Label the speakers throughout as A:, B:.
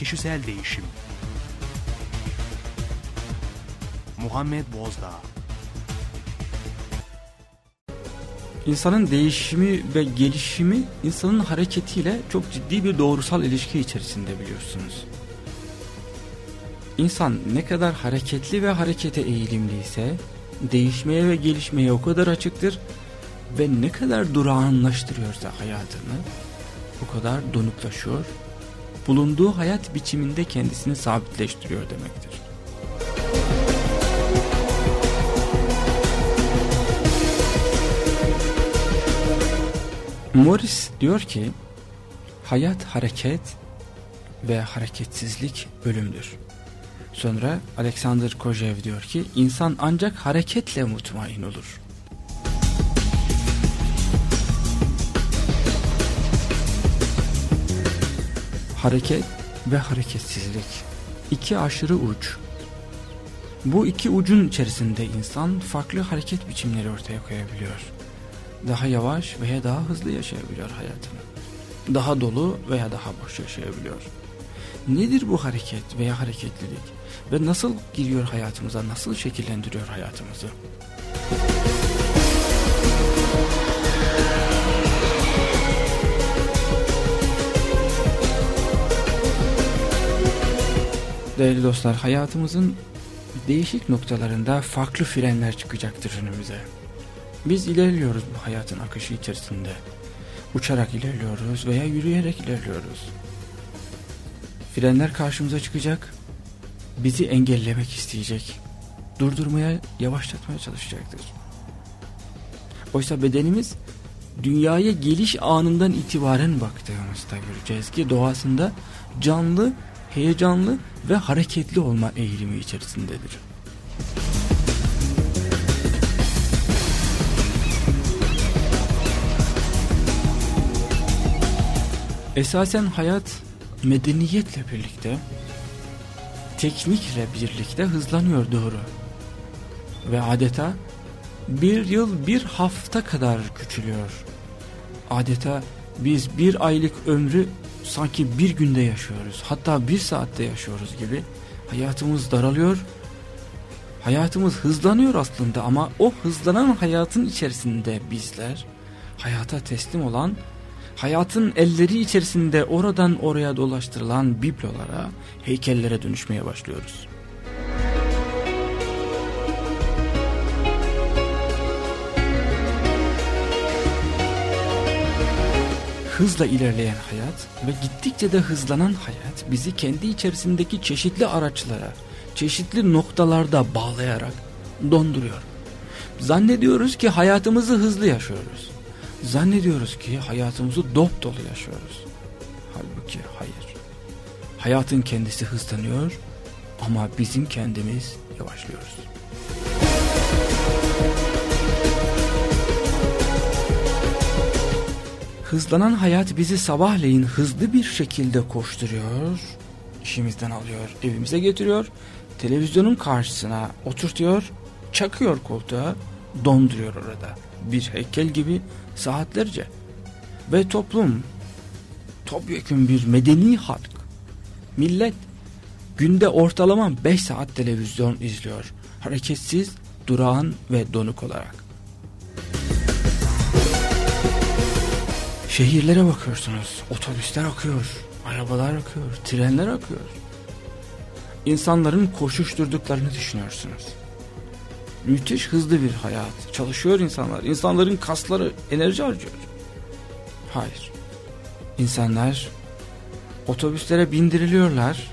A: Kişisel Değişim Muhammed Bozdağ
B: İnsanın değişimi ve gelişimi insanın hareketiyle çok ciddi bir doğrusal ilişki içerisinde biliyorsunuz. İnsan ne kadar hareketli ve harekete eğilimliyse değişmeye ve gelişmeye o kadar açıktır ve ne kadar durağanlaştırıyorsa hayatını o kadar donuklaşıyor, bulunduğu hayat biçiminde kendisini sabitleştiriyor demektir. Morris diyor ki hayat hareket ve hareketsizlik ölümdür. Sonra Alexander Kojev diyor ki insan ancak hareketle mutmain olur. Hareket ve hareketsizlik iki aşırı uç. Bu iki ucun içerisinde insan farklı hareket biçimleri ortaya koyabiliyor. Daha yavaş veya daha hızlı yaşayabiliyor hayatını. Daha dolu veya daha boş yaşayabiliyor. Nedir bu hareket veya hareketlilik? Ve nasıl giriyor hayatımıza, nasıl şekillendiriyor hayatımızı? Değerli dostlar, hayatımızın değişik noktalarında farklı frenler çıkacaktır önümüze. Biz ilerliyoruz bu hayatın akışı içerisinde. Uçarak ilerliyoruz veya yürüyerek ilerliyoruz. Frenler karşımıza çıkacak, bizi engellemek isteyecek, durdurmaya, yavaşlatmaya çalışacaktır. Oysa bedenimiz dünyaya geliş anından itibaren baktığımızda göreceğiz ki doğasında canlı, heyecanlı ve hareketli olma eğilimi içerisindedir. Esasen hayat medeniyetle birlikte, teknikle birlikte hızlanıyor doğru. Ve adeta bir yıl bir hafta kadar küçülüyor. Adeta biz bir aylık ömrü sanki bir günde yaşıyoruz. Hatta bir saatte yaşıyoruz gibi. Hayatımız daralıyor. Hayatımız hızlanıyor aslında ama o hızlanan hayatın içerisinde bizler hayata teslim olan hayatın elleri içerisinde oradan oraya dolaştırılan biblolara, heykellere dönüşmeye başlıyoruz. Hızla ilerleyen hayat ve gittikçe de hızlanan hayat bizi kendi içerisindeki çeşitli araçlara, çeşitli noktalarda bağlayarak donduruyor. Zannediyoruz ki hayatımızı hızlı yaşıyoruz. Zannediyoruz ki hayatımızı dop dolu yaşıyoruz. Halbuki hayır. Hayatın kendisi hızlanıyor ama bizim kendimiz yavaşlıyoruz. Hızlanan hayat bizi sabahleyin hızlı bir şekilde koşturuyor, işimizden alıyor, evimize getiriyor, televizyonun karşısına oturtuyor, çakıyor koltuğa, donduruyor orada. Bir heykel gibi saatlerce. Ve toplum, topyekun bir medeni halk, millet günde ortalama 5 saat televizyon izliyor. Hareketsiz, durağan ve donuk olarak. Şehirlere bakıyorsunuz, otobüsler akıyor, arabalar akıyor, trenler akıyor. İnsanların koşuşturduklarını düşünüyorsunuz. Müthiş hızlı bir hayat. Çalışıyor insanlar. İnsanların kasları enerji harcıyor. Hayır. İnsanlar otobüslere bindiriliyorlar.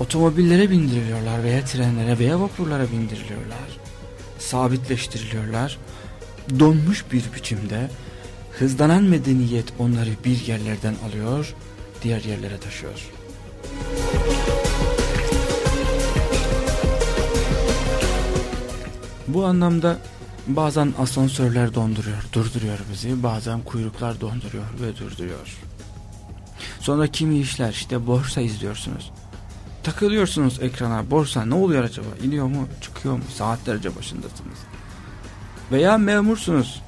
B: Otomobillere bindiriliyorlar veya trenlere veya vapurlara bindiriliyorlar. Sabitleştiriliyorlar. Donmuş bir biçimde hızlanan medeniyet onları bir yerlerden alıyor, diğer yerlere taşıyor. Bu anlamda bazen asansörler donduruyor, durduruyor bizi. Bazen kuyruklar donduruyor ve durduruyor. Sonra kimi işler işte borsa izliyorsunuz. Takılıyorsunuz ekrana borsa ne oluyor acaba? İniyor mu çıkıyor mu? Saatlerce başındasınız. Veya memursunuz.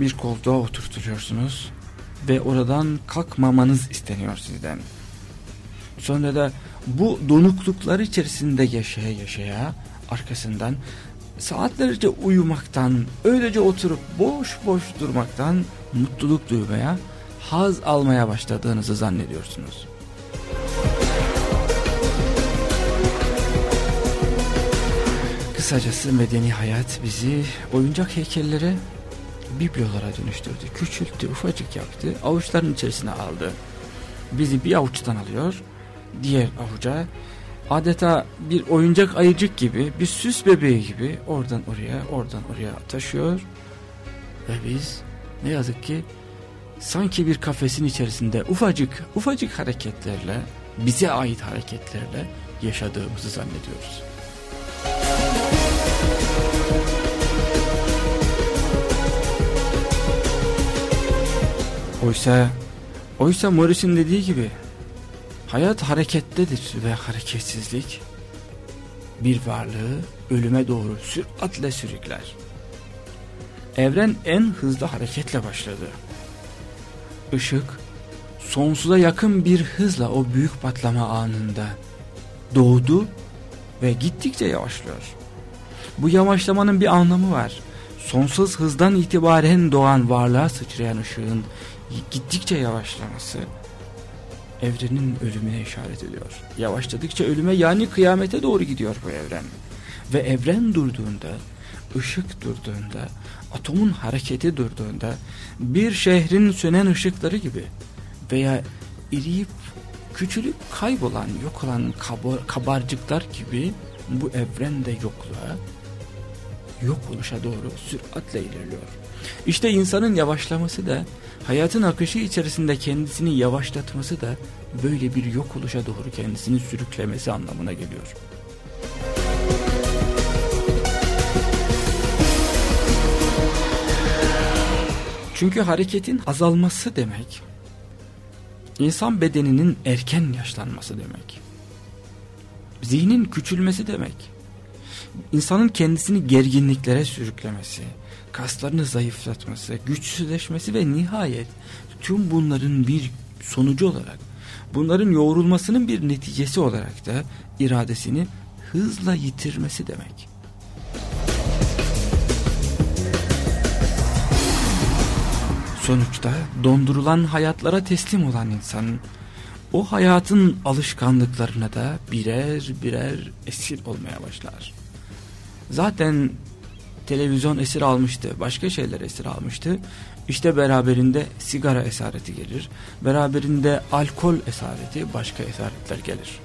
B: Bir koltuğa oturtuyorsunuz ve oradan kalkmamanız isteniyor sizden. Sonra da bu donukluklar içerisinde yaşaya yaşaya arkasından saatlerce uyumaktan, öylece oturup boş boş durmaktan mutluluk duymaya, haz almaya başladığınızı zannediyorsunuz. Kısacası medeni hayat bizi oyuncak heykellere, biblolara dönüştürdü. Küçülttü, ufacık yaptı, avuçların içerisine aldı. Bizi bir avuçtan alıyor, diğer avuca adeta bir oyuncak ayıcık gibi, bir süs bebeği gibi oradan oraya, oradan oraya taşıyor. Ve biz ne yazık ki sanki bir kafesin içerisinde ufacık, ufacık hareketlerle, bize ait hareketlerle yaşadığımızı zannediyoruz. Oysa, oysa Morris'in dediği gibi hayat harekettedir ve hareketsizlik bir varlığı ölüme doğru süratle sürükler. Evren en hızlı hareketle başladı. Işık sonsuza yakın bir hızla o büyük patlama anında doğdu ve gittikçe yavaşlıyor. Bu yavaşlamanın bir anlamı var. Sonsuz hızdan itibaren doğan varlığa sıçrayan ışığın gittikçe yavaşlaması evrenin ölümüne işaret ediyor. Yavaşladıkça ölüme yani kıyamete doğru gidiyor bu evren. Ve evren durduğunda, ışık durduğunda, atomun hareketi durduğunda bir şehrin sönen ışıkları gibi veya iriyip küçülüp kaybolan, yok olan kabarcıklar gibi bu evren de yokluğa, yok oluşa doğru süratle ilerliyor. İşte insanın yavaşlaması da hayatın akışı içerisinde kendisini yavaşlatması da böyle bir yok oluşa doğru kendisini sürüklemesi anlamına geliyor. Çünkü hareketin azalması demek, insan bedeninin erken yaşlanması demek, zihnin küçülmesi demek, insanın kendisini gerginliklere sürüklemesi, kaslarını zayıflatması, güçsüzleşmesi ve nihayet tüm bunların bir sonucu olarak, bunların yoğrulmasının bir neticesi olarak da iradesini hızla yitirmesi demek. Sonuçta dondurulan hayatlara teslim olan insan o hayatın alışkanlıklarına da birer birer esir olmaya başlar. Zaten televizyon esir almıştı, başka şeyler esir almıştı. İşte beraberinde sigara esareti gelir, beraberinde alkol esareti, başka esaretler gelir.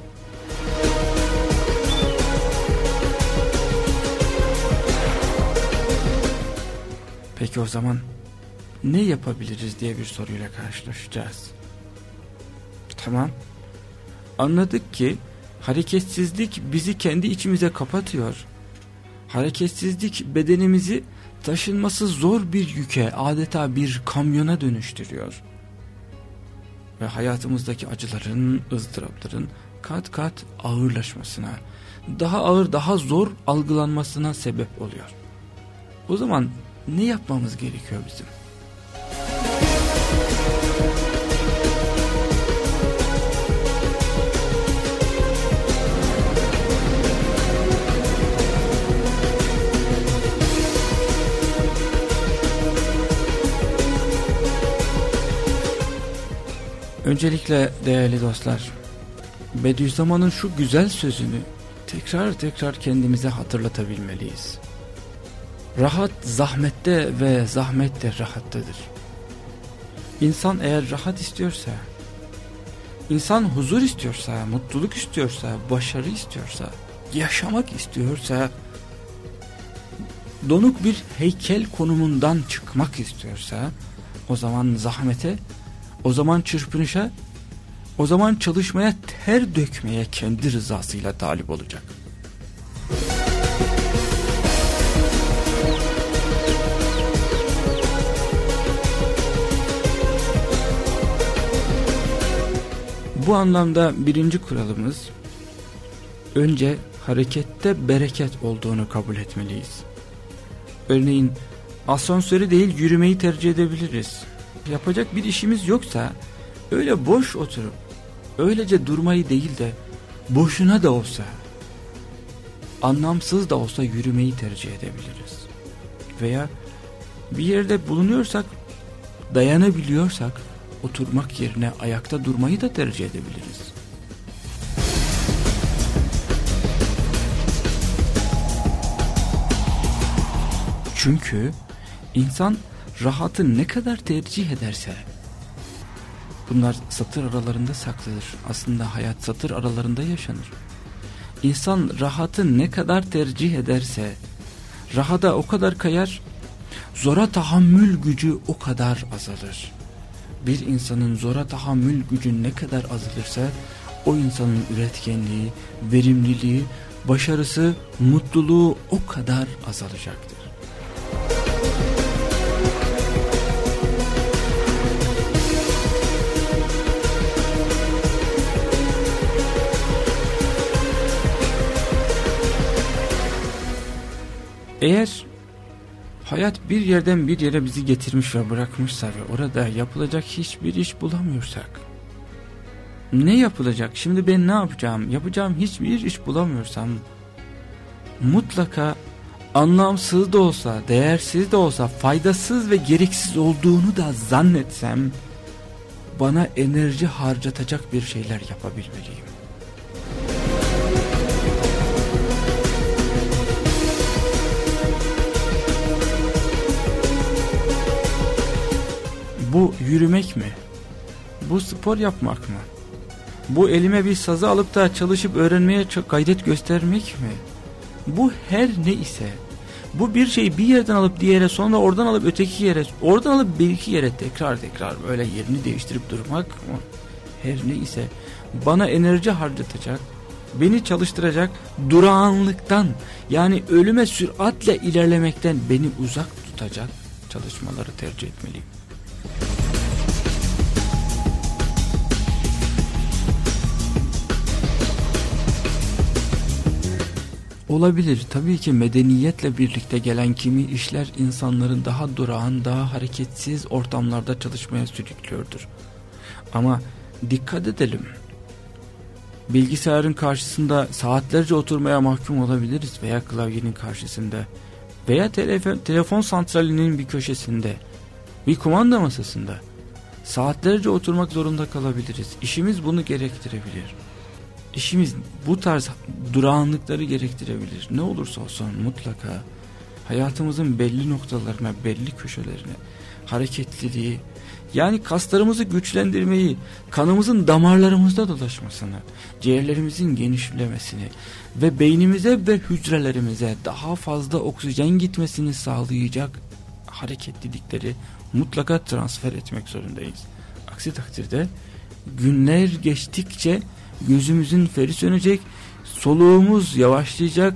B: Peki o zaman ne yapabiliriz diye bir soruyla karşılaşacağız. Tamam. Anladık ki hareketsizlik bizi kendi içimize kapatıyor. Hareketsizlik bedenimizi taşınması zor bir yüke adeta bir kamyona dönüştürüyor. Ve hayatımızdaki acıların, ızdırapların kat kat ağırlaşmasına, daha ağır, daha zor algılanmasına sebep oluyor. O zaman ne yapmamız gerekiyor bizim? Öncelikle değerli dostlar, Bediüzzaman'ın şu güzel sözünü tekrar tekrar kendimize hatırlatabilmeliyiz. Rahat zahmette ve zahmet de rahattadır. İnsan eğer rahat istiyorsa, insan huzur istiyorsa, mutluluk istiyorsa, başarı istiyorsa, yaşamak istiyorsa, donuk bir heykel konumundan çıkmak istiyorsa, o zaman zahmete o zaman çırpınışa, o zaman çalışmaya ter dökmeye kendi rızasıyla talip olacak. Bu anlamda birinci kuralımız, önce harekette bereket olduğunu kabul etmeliyiz. Örneğin asansörü değil yürümeyi tercih edebiliriz yapacak bir işimiz yoksa öyle boş oturup öylece durmayı değil de boşuna da olsa, anlamsız da olsa yürümeyi tercih edebiliriz. Veya bir yerde bulunuyorsak, dayanabiliyorsak, oturmak yerine ayakta durmayı da tercih edebiliriz. Çünkü insan rahatı ne kadar tercih ederse bunlar satır aralarında saklıdır. Aslında hayat satır aralarında yaşanır. İnsan rahatı ne kadar tercih ederse rahada o kadar kayar, zora tahammül gücü o kadar azalır. Bir insanın zora tahammül gücü ne kadar azalırsa o insanın üretkenliği, verimliliği, başarısı, mutluluğu o kadar azalacaktır. Eğer hayat bir yerden bir yere bizi getirmiş ve bırakmışsa ve orada yapılacak hiçbir iş bulamıyorsak ne yapılacak? Şimdi ben ne yapacağım? Yapacağım hiçbir iş bulamıyorsam mutlaka anlamsız da olsa, değersiz de olsa, faydasız ve gereksiz olduğunu da zannetsem bana enerji harcatacak bir şeyler yapabilmeliyim. Yürümek mi? Bu spor yapmak mı? Bu elime bir sazı alıp da çalışıp öğrenmeye gayret göstermek mi? Bu her ne ise bu bir şeyi bir yerden alıp diğere sonra oradan alıp öteki yere oradan alıp bir iki yere tekrar tekrar böyle yerini değiştirip durmak mı? Her ne ise bana enerji harcatacak beni çalıştıracak durağanlıktan yani ölüme süratle ilerlemekten beni uzak tutacak çalışmaları tercih etmeliyim. Olabilir. Tabii ki medeniyetle birlikte gelen kimi işler insanların daha durağan, daha hareketsiz ortamlarda çalışmaya sürüklüyordur. Ama dikkat edelim. Bilgisayarın karşısında saatlerce oturmaya mahkum olabiliriz veya klavyenin karşısında veya telefon, telefon santralinin bir köşesinde, bir kumanda masasında saatlerce oturmak zorunda kalabiliriz. İşimiz bunu gerektirebilir işimiz bu tarz durağanlıkları gerektirebilir. Ne olursa olsun mutlaka hayatımızın belli noktalarına, belli köşelerine hareketliliği, yani kaslarımızı güçlendirmeyi, kanımızın damarlarımızda dolaşmasını, ciğerlerimizin genişlemesini ve beynimize ve hücrelerimize daha fazla oksijen gitmesini sağlayacak hareketlilikleri mutlaka transfer etmek zorundayız. Aksi takdirde günler geçtikçe gözümüzün feri sönecek, soluğumuz yavaşlayacak,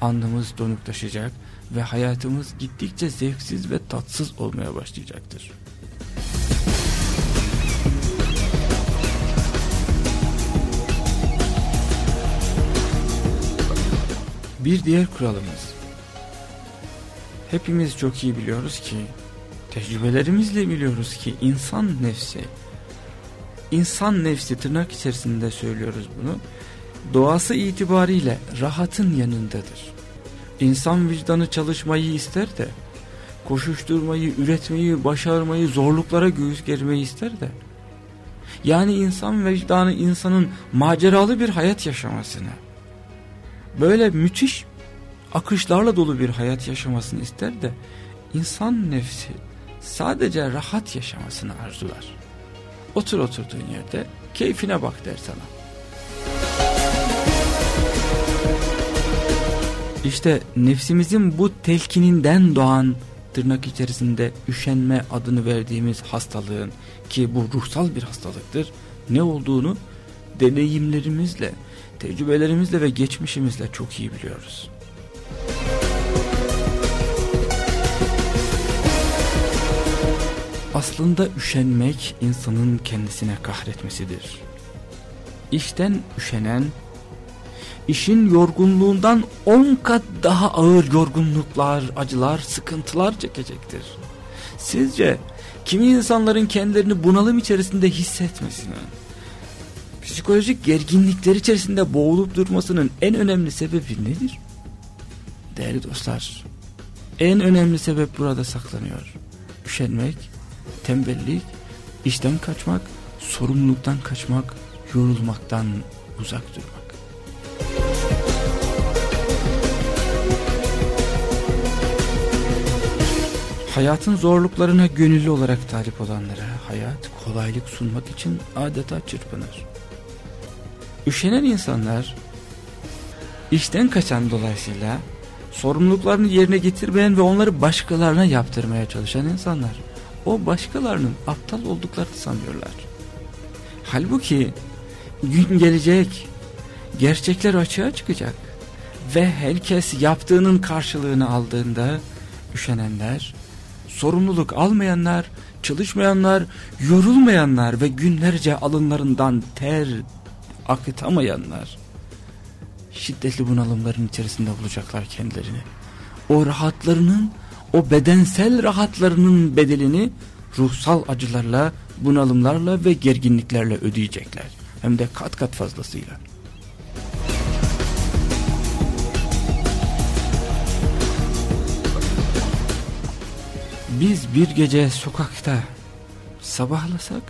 B: andımız donuklaşacak ve hayatımız gittikçe zevksiz ve tatsız olmaya başlayacaktır. Bir diğer kuralımız. Hepimiz çok iyi biliyoruz ki, tecrübelerimizle biliyoruz ki insan nefsi insan nefsi tırnak içerisinde söylüyoruz bunu. Doğası itibariyle rahatın yanındadır. İnsan vicdanı çalışmayı ister de, koşuşturmayı, üretmeyi, başarmayı, zorluklara göğüs germeyi ister de. Yani insan vicdanı insanın maceralı bir hayat yaşamasını, böyle müthiş akışlarla dolu bir hayat yaşamasını ister de, insan nefsi sadece rahat yaşamasını arzular. Otur oturduğun yerde keyfine bak der sana. İşte nefsimizin bu telkininden doğan tırnak içerisinde üşenme adını verdiğimiz hastalığın ki bu ruhsal bir hastalıktır ne olduğunu deneyimlerimizle, tecrübelerimizle ve geçmişimizle çok iyi biliyoruz. Aslında üşenmek insanın kendisine kahretmesidir. İşten üşenen, işin yorgunluğundan on kat daha ağır yorgunluklar, acılar, sıkıntılar çekecektir. Sizce kimi insanların kendilerini bunalım içerisinde hissetmesini, psikolojik gerginlikler içerisinde boğulup durmasının en önemli sebebi nedir? Değerli dostlar, en önemli sebep burada saklanıyor. Üşenmek, tembellik, işten kaçmak, sorumluluktan kaçmak, yorulmaktan uzak durmak. Hayatın zorluklarına gönüllü olarak talip olanlara hayat kolaylık sunmak için adeta çırpınır. Üşenen insanlar işten kaçan dolayısıyla sorumluluklarını yerine getirmeyen ve onları başkalarına yaptırmaya çalışan insanlar o başkalarının aptal olduklarını sanıyorlar. Halbuki gün gelecek, gerçekler açığa çıkacak ve herkes yaptığının karşılığını aldığında üşenenler, sorumluluk almayanlar, çalışmayanlar, yorulmayanlar ve günlerce alınlarından ter akıtamayanlar şiddetli bunalımların içerisinde bulacaklar kendilerini. O rahatlarının, o bedensel rahatlarının bedelini ruhsal acılarla, bunalımlarla ve gerginliklerle ödeyecekler. Hem de kat kat fazlasıyla. Biz bir gece sokakta sabahlasak,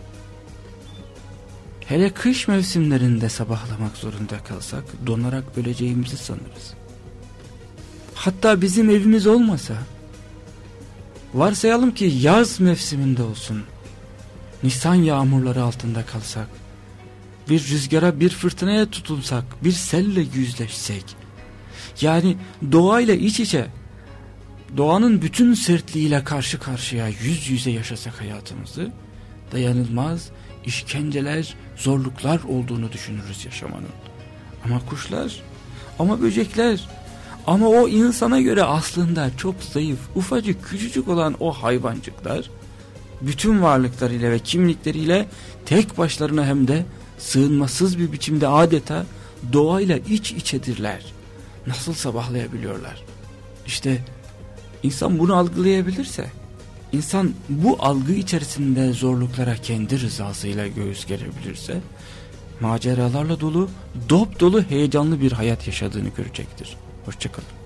B: hele kış mevsimlerinde sabahlamak zorunda kalsak donarak öleceğimizi sanırız. Hatta bizim evimiz olmasa, varsayalım ki yaz mevsiminde olsun, Nisan yağmurları altında kalsak, bir rüzgara bir fırtınaya tutulsak, bir selle yüzleşsek, yani doğayla iç içe, doğanın bütün sertliğiyle karşı karşıya yüz yüze yaşasak hayatımızı, dayanılmaz işkenceler, zorluklar olduğunu düşünürüz yaşamanın. Ama kuşlar, ama böcekler, ama o insana göre aslında çok zayıf, ufacık, küçücük olan o hayvancıklar, bütün varlıklarıyla ve kimlikleriyle tek başlarına hem de sığınmasız bir biçimde adeta doğayla iç içedirler. Nasıl sabahlayabiliyorlar? İşte insan bunu algılayabilirse, insan bu algı içerisinde zorluklara kendi rızasıyla göğüs gerebilirse, maceralarla dolu, dop dolu heyecanlı bir hayat yaşadığını görecektir. Hoşçakalın.